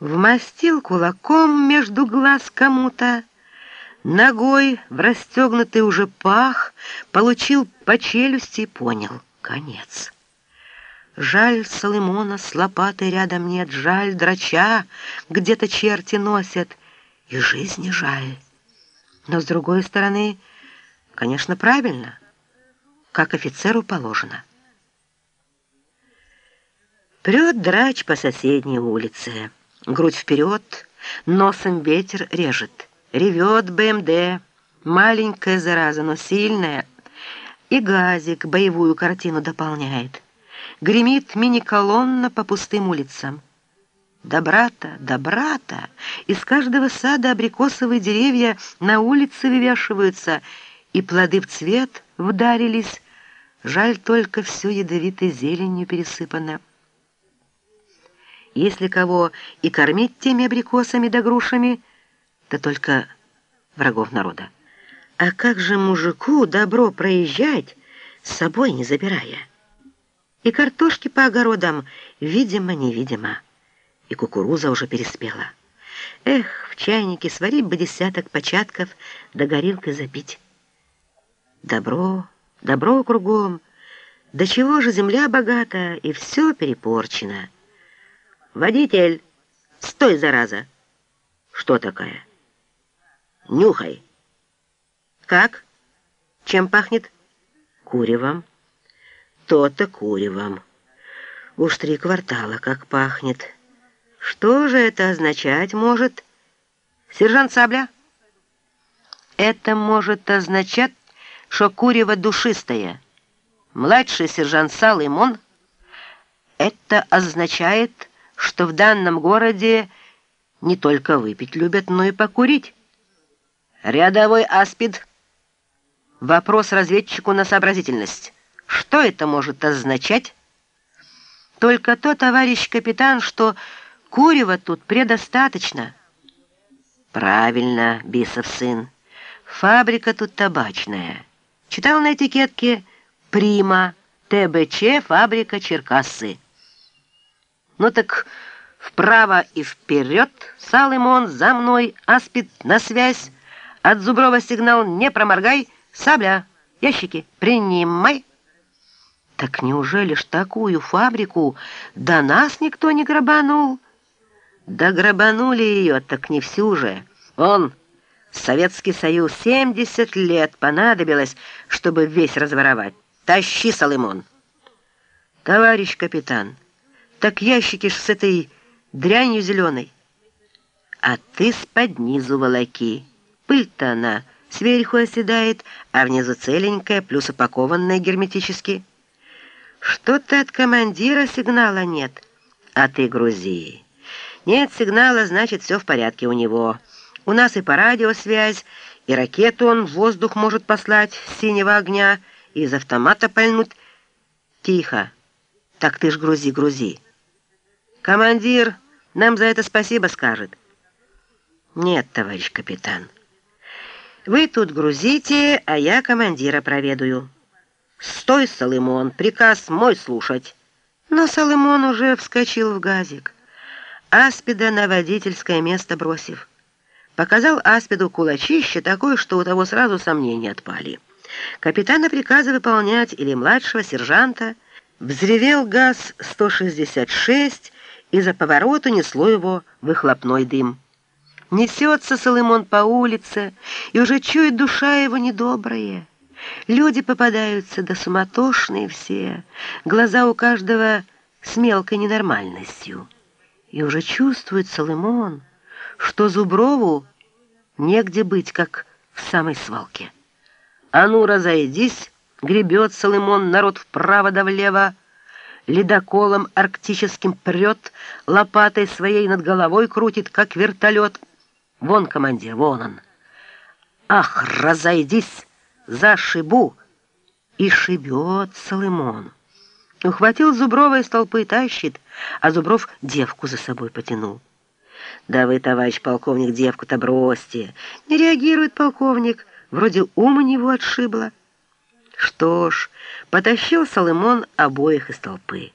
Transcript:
Вмастил кулаком между глаз кому-то, Ногой в расстегнутый уже пах Получил по челюсти и понял — конец. Жаль Соломона с лопатой рядом нет, Жаль драча где-то черти носят, И жизни жаль. Но с другой стороны, конечно, правильно, Как офицеру положено. Прет драч по соседней улице. Грудь вперед, носом ветер режет. Ревет БМД, маленькая зараза, но сильная. И газик боевую картину дополняет. Гремит мини-колонна по пустым улицам. Добрата, добрата, из каждого сада абрикосовые деревья на улице вывешиваются, и плоды в цвет вдарились. Жаль только все ядовитой зеленью пересыпано. Если кого и кормить теми абрикосами да грушами, то только врагов народа. А как же мужику добро проезжать, с собой не забирая? И картошки по огородам, видимо-невидимо, и кукуруза уже переспела. Эх, в чайнике сварить бы десяток початков, да горилкой запить. Добро, добро кругом, до чего же земля богата, и все перепорчено. «Водитель! Стой, зараза!» «Что такая?» «Нюхай!» «Как? Чем пахнет?» «Куревом». «То-то куревом. Уж три квартала как пахнет. Что же это означать может?» «Сержант Сабля?» «Это может означать, что курево душистое. Младший сержант Салымон. Это означает, что в данном городе не только выпить любят, но и покурить. Рядовой аспид. Вопрос разведчику на сообразительность. Что это может означать? Только то, товарищ капитан, что курева тут предостаточно. Правильно, Бисов сын. Фабрика тут табачная. Читал на этикетке «Прима», «ТБЧ», «Фабрика Черкассы». Ну так вправо и вперед, Салымон, за мной, аспид на связь. От Зуброва сигнал не проморгай, сабля, ящики, принимай. Так неужели ж такую фабрику до нас никто не грабанул? Да грабанули ее, так не всю же. Он, Советский Союз, 70 лет понадобилось, чтобы весь разворовать. Тащи, Салымон. Товарищ капитан, так ящики ж с этой дрянью зеленой. А ты с-под низу волоки. Пыль-то она сверху оседает, а внизу целенькая, плюс упакованная герметически. Что-то от командира сигнала нет, а ты грузи. Нет сигнала, значит, все в порядке у него. У нас и по радио связь, и ракету он в воздух может послать синего огня, и из автомата пальнуть. Тихо. Так ты ж грузи, грузи. Командир нам за это спасибо скажет. Нет, товарищ капитан. Вы тут грузите, а я командира проведаю. Стой, Соломон, приказ мой слушать. Но Соломон уже вскочил в газик, Аспида на водительское место бросив. Показал Аспиду кулачище такое, что у того сразу сомнения отпали. Капитана приказа выполнять или младшего сержанта взревел ГАЗ-166 и за поворота несло его выхлопной дым. Несется Соломон по улице, и уже чует душа его недобрая. Люди попадаются, да суматошные все, глаза у каждого с мелкой ненормальностью. И уже чувствует Соломон, что Зуброву негде быть, как в самой свалке. «А ну, разойдись!» — гребет Соломон народ вправо да влево, ледоколом арктическим прет, лопатой своей над головой крутит, как вертолет. Вон командир, вон он. Ах, разойдись, зашибу! И шибет Соломон. Ухватил Зуброва из толпы, тащит, а Зубров девку за собой потянул. «Да вы, товарищ полковник, девку-то бросьте!» Не реагирует полковник, вроде ум у него отшибло. Что ж, потащил Соломон обоих из толпы.